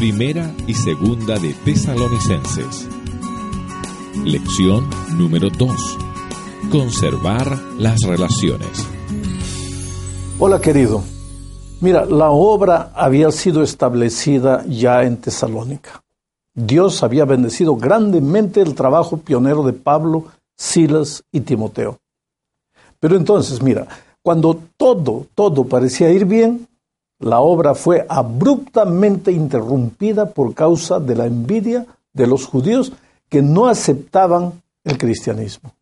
Primera y segunda de Tesalonicenses. Lección número 2. Conservar las relaciones. Hola querido. Mira, la obra había sido establecida ya en Tesalónica. Dios había bendecido grandemente el trabajo pionero de Pablo, Silas y Timoteo. Pero entonces, mira, cuando todo, todo parecía ir bien, la obra fue abruptamente interrumpida por causa de la envidia de los judíos que no aceptaban el cristianismo.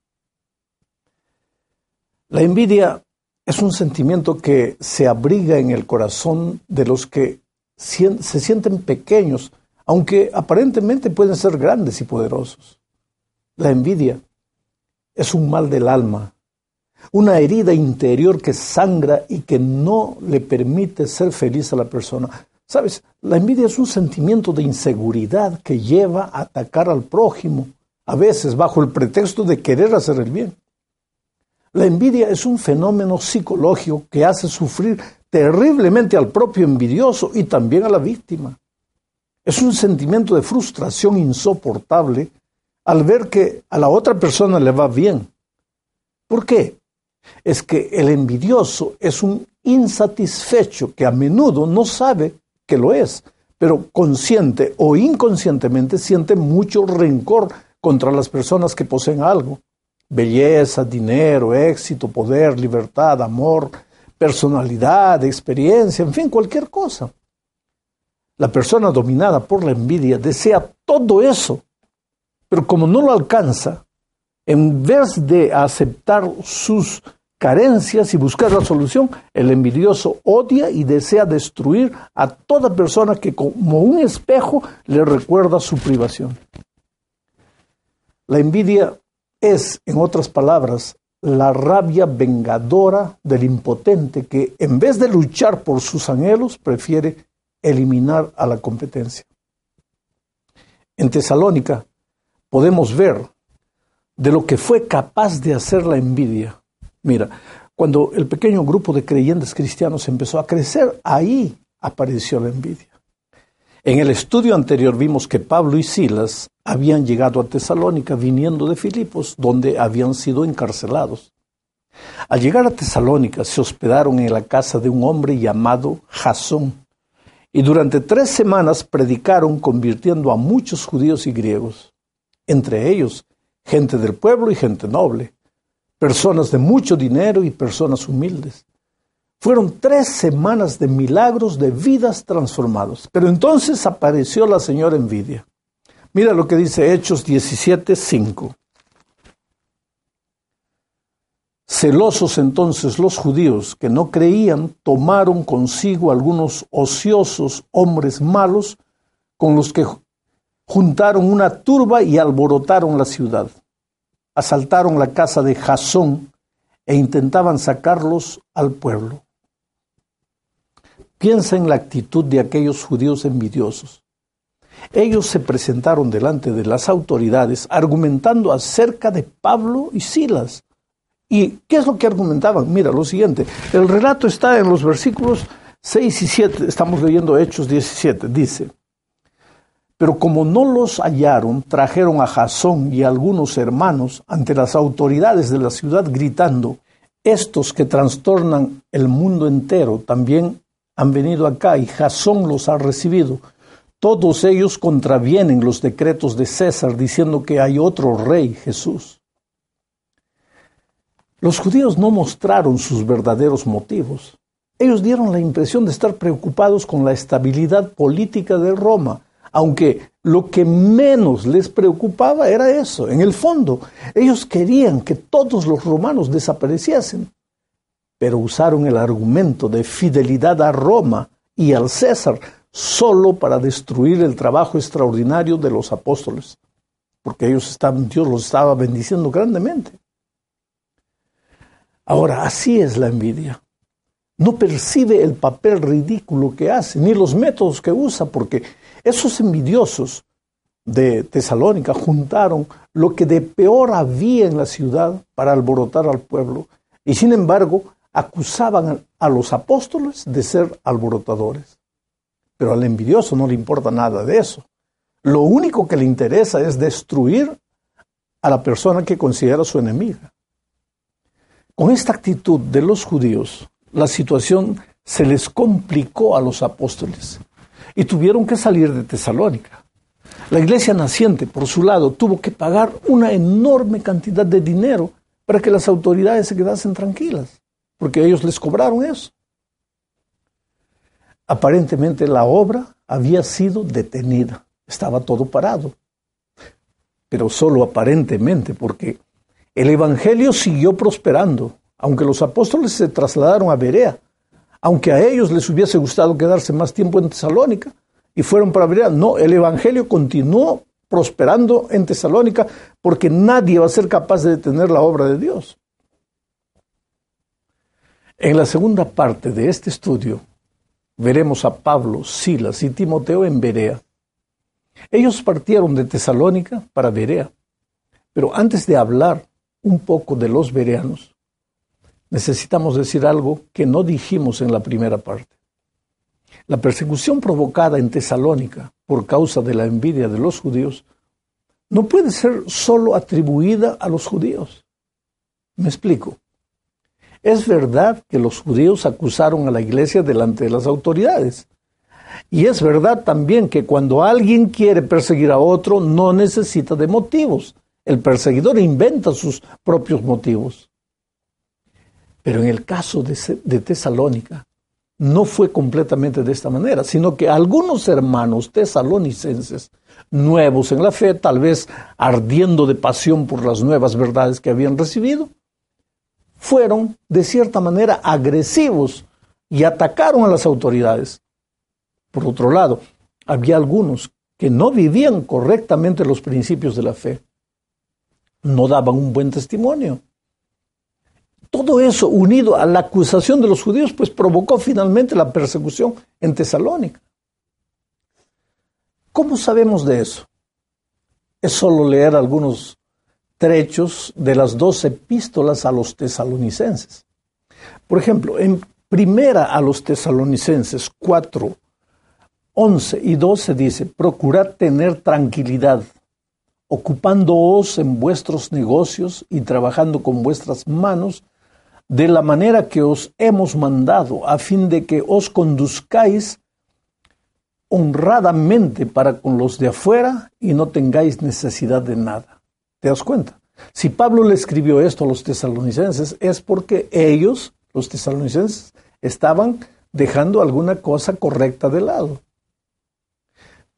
La envidia es un sentimiento que se abriga en el corazón de los que se sienten pequeños, aunque aparentemente pueden ser grandes y poderosos. La envidia es un mal del alma, una herida interior que sangra y que no le permite ser feliz a la persona. Sabes, la envidia es un sentimiento de inseguridad que lleva a atacar al prójimo, a veces bajo el pretexto de querer hacer el bien. La envidia es un fenómeno psicológico que hace sufrir terriblemente al propio envidioso y también a la víctima. Es un sentimiento de frustración insoportable al ver que a la otra persona le va bien. ¿Por qué? Es que el envidioso es un insatisfecho que a menudo no sabe que lo es, pero consciente o inconscientemente siente mucho rencor contra las personas que poseen algo belleza, dinero, éxito, poder, libertad, amor, personalidad, experiencia, en fin, cualquier cosa. La persona dominada por la envidia desea todo eso, pero como no lo alcanza, en vez de aceptar sus carencias y buscar la solución, el envidioso odia y desea destruir a toda persona que como un espejo le recuerda su privación. La envidia es, en otras palabras, la rabia vengadora del impotente que, en vez de luchar por sus anhelos, prefiere eliminar a la competencia. En Tesalónica podemos ver de lo que fue capaz de hacer la envidia. Mira, cuando el pequeño grupo de creyentes cristianos empezó a crecer, ahí apareció la envidia. En el estudio anterior vimos que Pablo y Silas habían llegado a Tesalónica viniendo de Filipos, donde habían sido encarcelados. Al llegar a Tesalónica se hospedaron en la casa de un hombre llamado Jasón, y durante tres semanas predicaron convirtiendo a muchos judíos y griegos, entre ellos gente del pueblo y gente noble, personas de mucho dinero y personas humildes. Fueron tres semanas de milagros de vidas transformadas. Pero entonces apareció la señora envidia. Mira lo que dice Hechos 17, 5. Celosos entonces los judíos que no creían tomaron consigo algunos ociosos hombres malos con los que juntaron una turba y alborotaron la ciudad. Asaltaron la casa de Jasón e intentaban sacarlos al pueblo. Piensa en la actitud de aquellos judíos envidiosos. Ellos se presentaron delante de las autoridades argumentando acerca de Pablo y Silas. ¿Y qué es lo que argumentaban? Mira, lo siguiente. El relato está en los versículos 6 y 7. Estamos leyendo Hechos 17. Dice, pero como no los hallaron, trajeron a Jasón y a algunos hermanos ante las autoridades de la ciudad gritando, estos que trastornan el mundo entero también han venido acá y Jasón los ha recibido. Todos ellos contravienen los decretos de César diciendo que hay otro rey, Jesús. Los judíos no mostraron sus verdaderos motivos. Ellos dieron la impresión de estar preocupados con la estabilidad política de Roma, aunque lo que menos les preocupaba era eso. En el fondo, ellos querían que todos los romanos desapareciesen pero usaron el argumento de fidelidad a Roma y al César solo para destruir el trabajo extraordinario de los apóstoles, porque ellos estaban, Dios los estaba bendiciendo grandemente. Ahora, así es la envidia. No percibe el papel ridículo que hace, ni los métodos que usa, porque esos envidiosos de Tesalónica juntaron lo que de peor había en la ciudad para alborotar al pueblo. Y sin embargo, acusaban a los apóstoles de ser alborotadores. Pero al envidioso no le importa nada de eso. Lo único que le interesa es destruir a la persona que considera su enemiga. Con esta actitud de los judíos, la situación se les complicó a los apóstoles y tuvieron que salir de Tesalónica. La iglesia naciente, por su lado, tuvo que pagar una enorme cantidad de dinero para que las autoridades se quedasen tranquilas, porque ellos les cobraron eso. Aparentemente la obra había sido detenida, estaba todo parado, pero solo aparentemente, porque el Evangelio siguió prosperando, aunque los apóstoles se trasladaron a Berea, aunque a ellos les hubiese gustado quedarse más tiempo en Tesalónica y fueron para Berea. No, el Evangelio continuó prosperando en Tesalónica porque nadie va a ser capaz de detener la obra de Dios. En la segunda parte de este estudio veremos a Pablo, Silas y Timoteo en Berea. Ellos partieron de Tesalónica para Berea, pero antes de hablar un poco de los bereanos, necesitamos decir algo que no dijimos en la primera parte. La persecución provocada en Tesalónica por causa de la envidia de los judíos no puede ser solo atribuida a los judíos. Me explico. Es verdad que los judíos acusaron a la iglesia delante de las autoridades. Y es verdad también que cuando alguien quiere perseguir a otro no necesita de motivos. El perseguidor inventa sus propios motivos. Pero en el caso de, Tesalónica, no fue completamente de esta manera, sino que algunos hermanos tesalonicenses, nuevos en la fe, tal vez ardiendo de pasión por las nuevas verdades que habían recibido, fueron de cierta manera agresivos y atacaron a las autoridades. Por otro lado, había algunos que no vivían correctamente los principios de la fe, no daban un buen testimonio todo eso unido a la acusación de los judíos, pues provocó finalmente la persecución en Tesalónica. ¿Cómo sabemos de eso? Es solo leer algunos trechos de las dos epístolas a los tesalonicenses. Por ejemplo, en primera a los tesalonicenses 4, 11 y 12 dice, procurad tener tranquilidad, ocupándoos en vuestros negocios y trabajando con vuestras manos de la manera que os hemos mandado, a fin de que os conduzcáis honradamente para con los de afuera y no tengáis necesidad de nada. ¿Te das cuenta? Si Pablo le escribió esto a los tesalonicenses es porque ellos, los tesalonicenses, estaban dejando alguna cosa correcta de lado.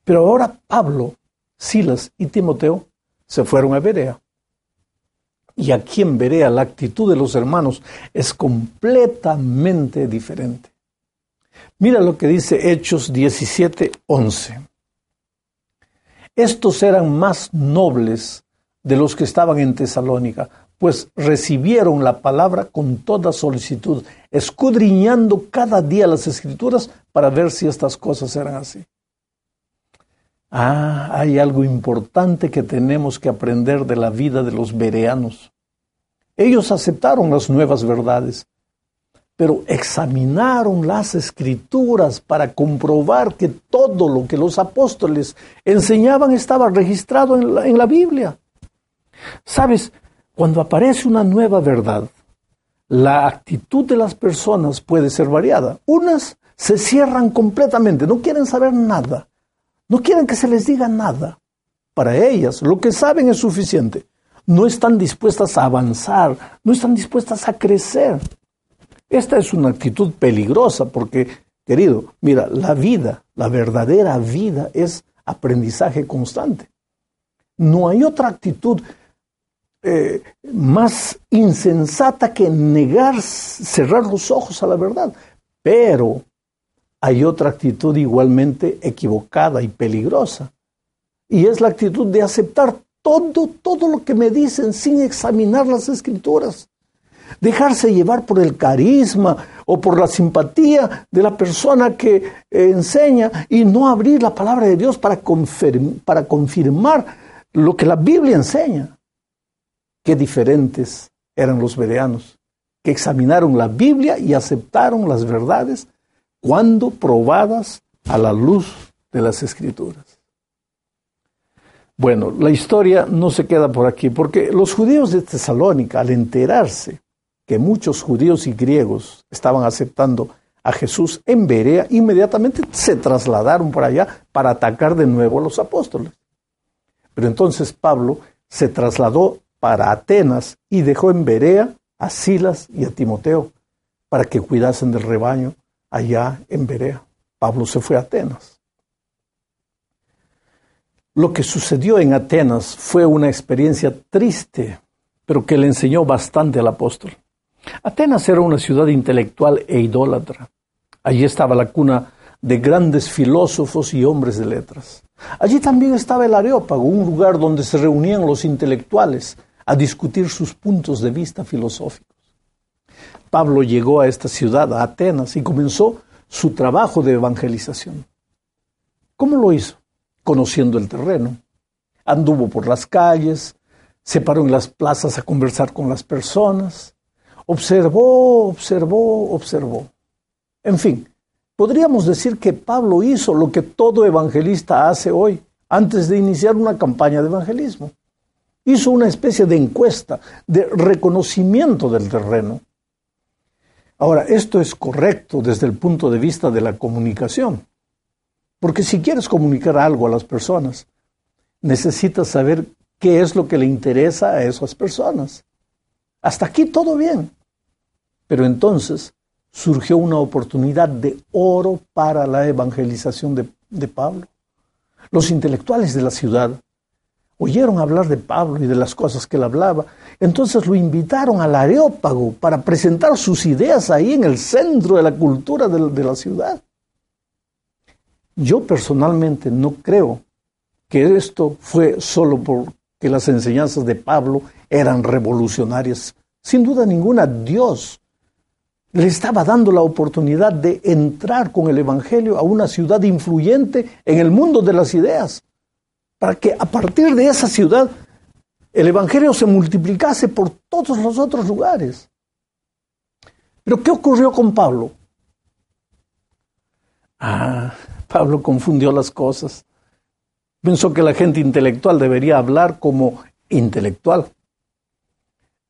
Pero ahora Pablo, Silas y Timoteo se fueron a Berea. Y aquí en Berea la actitud de los hermanos es completamente diferente. Mira lo que dice Hechos 17, 11. Estos eran más nobles de los que estaban en Tesalónica, pues recibieron la palabra con toda solicitud, escudriñando cada día las escrituras para ver si estas cosas eran así. Ah, hay algo importante que tenemos que aprender de la vida de los bereanos. Ellos aceptaron las nuevas verdades, pero examinaron las escrituras para comprobar que todo lo que los apóstoles enseñaban estaba registrado en la, en la Biblia. Sabes, cuando aparece una nueva verdad, la actitud de las personas puede ser variada. Unas se cierran completamente, no quieren saber nada. No quieren que se les diga nada. Para ellas lo que saben es suficiente. No están dispuestas a avanzar, no están dispuestas a crecer. Esta es una actitud peligrosa porque, querido, mira, la vida, la verdadera vida es aprendizaje constante. No hay otra actitud eh, más insensata que negar, cerrar los ojos a la verdad. Pero hay otra actitud igualmente equivocada y peligrosa. Y es la actitud de aceptar todo, todo lo que me dicen sin examinar las escrituras. Dejarse llevar por el carisma o por la simpatía de la persona que eh, enseña y no abrir la palabra de Dios para, confirmar lo que la Biblia enseña. Qué diferentes eran los bereanos, que examinaron la Biblia y aceptaron las verdades cuando probadas a la luz de las escrituras. Bueno, la historia no se queda por aquí, porque los judíos de Tesalónica, al enterarse que muchos judíos y griegos estaban aceptando a Jesús en Berea, inmediatamente se trasladaron por allá para atacar de nuevo a los apóstoles. Pero entonces Pablo se trasladó para Atenas y dejó en Berea a Silas y a Timoteo para que cuidasen del rebaño allá en Berea. Pablo se fue a Atenas. Lo que sucedió en Atenas fue una experiencia triste, pero que le enseñó bastante al apóstol. Atenas era una ciudad intelectual e idólatra. Allí estaba la cuna de grandes filósofos y hombres de letras. Allí también estaba el Areópago, un lugar donde se reunían los intelectuales a discutir sus puntos de vista filosóficos. Pablo llegó a esta ciudad, a Atenas, y comenzó su trabajo de evangelización. ¿Cómo lo hizo? Conociendo el terreno. Anduvo por las calles, se paró en las plazas a conversar con las personas, observó, observó, observó. En fin, podríamos decir que Pablo hizo lo que todo evangelista hace hoy, antes de iniciar una campaña de evangelismo. Hizo una especie de encuesta, de reconocimiento del terreno. Ahora, esto es correcto desde el punto de vista de la comunicación, porque si quieres comunicar algo a las personas, necesitas saber qué es lo que le interesa a esas personas. Hasta aquí todo bien. Pero entonces surgió una oportunidad de oro para la evangelización de, Pablo. Los intelectuales de la ciudad oyeron hablar de Pablo y de las cosas que él hablaba. Entonces lo invitaron al Areópago para presentar sus ideas ahí en el centro de la cultura de, la ciudad. Yo personalmente no creo que esto fue solo porque las enseñanzas de Pablo eran revolucionarias. Sin duda ninguna, Dios le estaba dando la oportunidad de entrar con el Evangelio a una ciudad influyente en el mundo de las ideas, para que a partir de esa ciudad el Evangelio se multiplicase por todos los otros lugares. Pero ¿qué ocurrió con Pablo? Ah, Pablo confundió las cosas. Pensó que la gente intelectual debería hablar como intelectual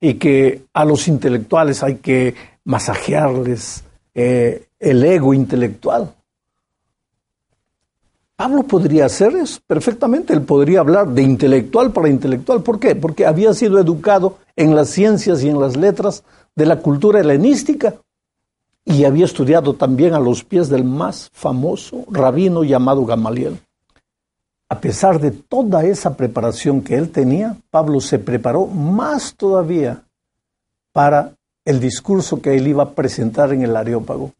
y que a los intelectuales hay que masajearles eh, el ego intelectual. Pablo podría hacer eso perfectamente, él podría hablar de intelectual para intelectual. ¿Por qué? Porque había sido educado en las ciencias y en las letras de la cultura helenística y había estudiado también a los pies del más famoso rabino llamado Gamaliel. A pesar de toda esa preparación que él tenía, Pablo se preparó más todavía para el discurso que él iba a presentar en el Areópago.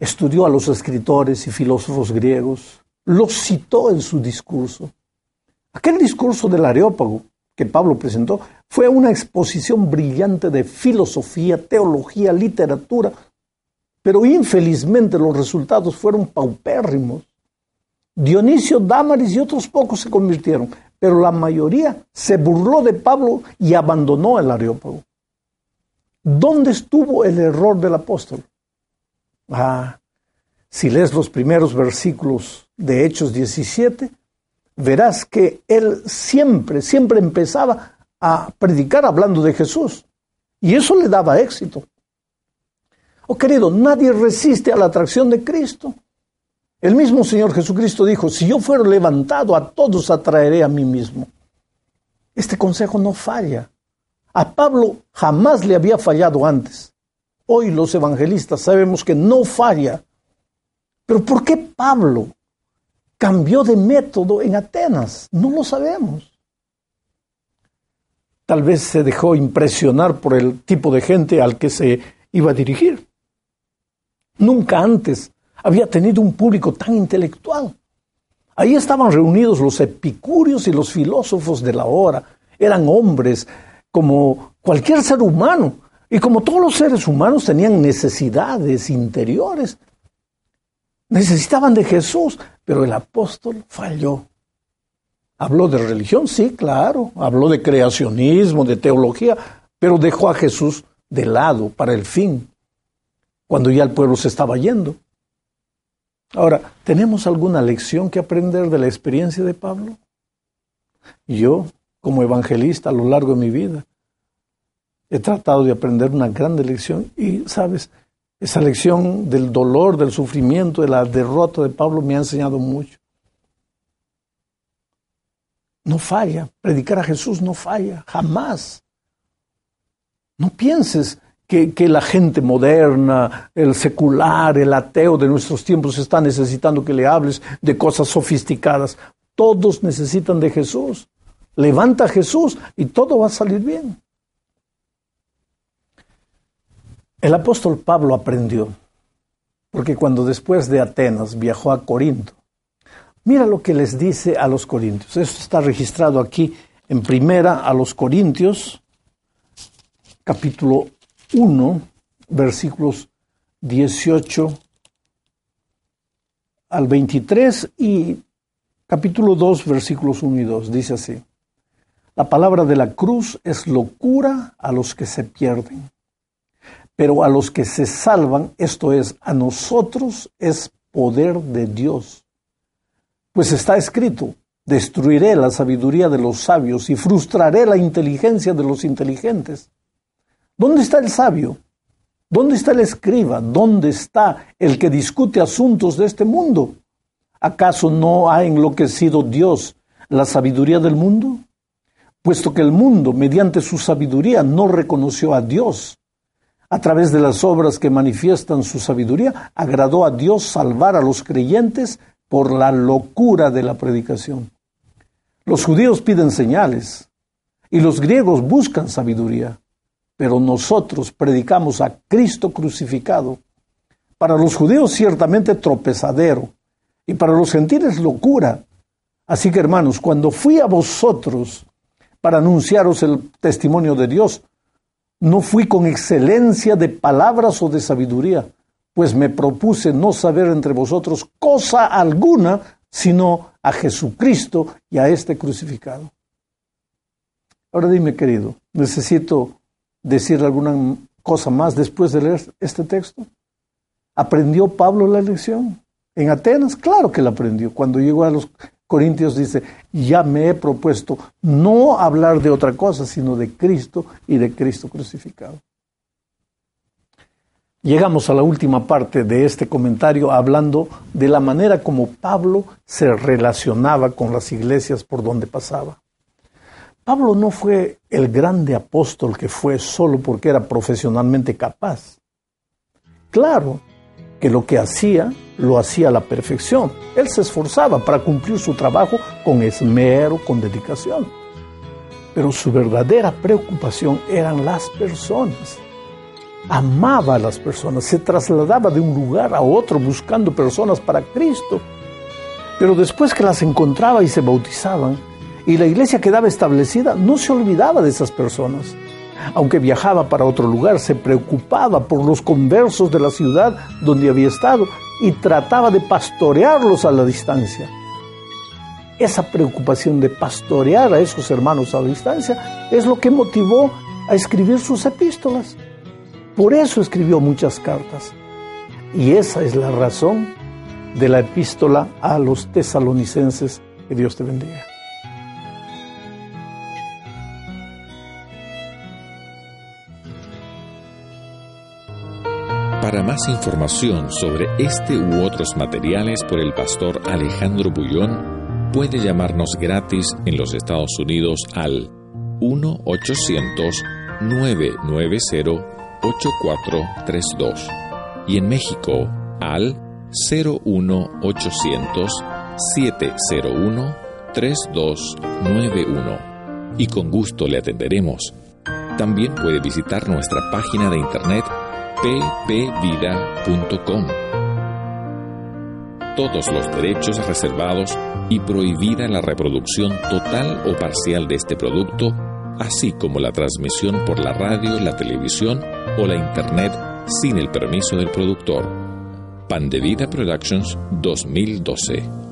Estudió a los escritores y filósofos griegos, los citó en su discurso. Aquel discurso del Areópago que Pablo presentó fue una exposición brillante de filosofía, teología, literatura, pero infelizmente los resultados fueron paupérrimos. Dionisio, Dámaris y otros pocos se convirtieron, pero la mayoría se burló de Pablo y abandonó el Areópago. ¿Dónde estuvo el error del apóstol? Ah, si lees los primeros versículos de Hechos 17, verás que él siempre, siempre empezaba a predicar hablando de Jesús. Y eso le daba éxito. Oh querido, nadie resiste a la atracción de Cristo. El mismo Señor Jesucristo dijo, si yo fuera levantado, a todos atraeré a mí mismo. Este consejo no falla. A Pablo jamás le había fallado antes. Hoy los evangelistas sabemos que no falla. Pero ¿por qué Pablo cambió de método en Atenas? No lo sabemos. Tal vez se dejó impresionar por el tipo de gente al que se iba a dirigir. Nunca antes había tenido un público tan intelectual. Ahí estaban reunidos los epicúreos y los filósofos de la hora. Eran hombres como cualquier ser humano. Y como todos los seres humanos tenían necesidades interiores, necesitaban de Jesús, pero el apóstol falló. Habló de religión, sí, claro, habló de creacionismo, de teología, pero dejó a Jesús de lado para el fin, cuando ya el pueblo se estaba yendo. Ahora, ¿tenemos alguna lección que aprender de la experiencia de Pablo? Yo, como evangelista a lo largo de mi vida, he tratado de aprender una grande lección y, sabes, esa lección del dolor, del sufrimiento, de la derrota de Pablo me ha enseñado mucho. No falla, predicar a Jesús no falla, jamás. No pienses que, que, la gente moderna, el secular, el ateo de nuestros tiempos está necesitando que le hables de cosas sofisticadas. Todos necesitan de Jesús. Levanta a Jesús y todo va a salir bien. El apóstol Pablo aprendió, porque cuando después de Atenas viajó a Corinto, mira lo que les dice a los corintios. Esto está registrado aquí en primera a los corintios, capítulo 1, versículos 18 al 23 y capítulo 2, versículos 1 y 2. Dice así, la palabra de la cruz es locura a los que se pierden pero a los que se salvan, esto es, a nosotros, es poder de Dios. Pues está escrito, destruiré la sabiduría de los sabios y frustraré la inteligencia de los inteligentes. ¿Dónde está el sabio? ¿Dónde está el escriba? ¿Dónde está el que discute asuntos de este mundo? ¿Acaso no ha enloquecido Dios la sabiduría del mundo? Puesto que el mundo, mediante su sabiduría, no reconoció a Dios a través de las obras que manifiestan su sabiduría, agradó a Dios salvar a los creyentes por la locura de la predicación. Los judíos piden señales y los griegos buscan sabiduría, pero nosotros predicamos a Cristo crucificado. Para los judíos ciertamente tropezadero y para los gentiles locura. Así que hermanos, cuando fui a vosotros para anunciaros el testimonio de Dios, no fui con excelencia de palabras o de sabiduría, pues me propuse no saber entre vosotros cosa alguna, sino a Jesucristo y a este crucificado. Ahora dime, querido, ¿necesito decir alguna cosa más después de leer este texto? ¿Aprendió Pablo la lección? En Atenas, claro que la aprendió. Cuando llegó a los Corintios dice, ya me he propuesto no hablar de otra cosa, sino de Cristo y de Cristo crucificado. Llegamos a la última parte de este comentario hablando de la manera como Pablo se relacionaba con las iglesias por donde pasaba. Pablo no fue el grande apóstol que fue solo porque era profesionalmente capaz. Claro que lo que hacía lo hacía a la perfección. Él se esforzaba para cumplir su trabajo con esmero, con dedicación. Pero su verdadera preocupación eran las personas. Amaba a las personas, se trasladaba de un lugar a otro buscando personas para Cristo. Pero después que las encontraba y se bautizaban y la iglesia quedaba establecida, no se olvidaba de esas personas. Aunque viajaba para otro lugar, se preocupaba por los conversos de la ciudad donde había estado y trataba de pastorearlos a la distancia. Esa preocupación de pastorear a esos hermanos a la distancia es lo que motivó a escribir sus epístolas. Por eso escribió muchas cartas. Y esa es la razón de la epístola a los tesalonicenses. Que Dios te bendiga. Para más información sobre este u otros materiales por el pastor Alejandro Bullón, puede llamarnos gratis en los Estados Unidos al 1-800-990-8432 y en México al 01800-701-3291 y con gusto le atenderemos. También puede visitar nuestra página de internet ppvida.com. Todos los derechos reservados y prohibida la reproducción total o parcial de este producto, así como la transmisión por la radio, la televisión o la internet sin el permiso del productor. Pan de Vida Productions 2012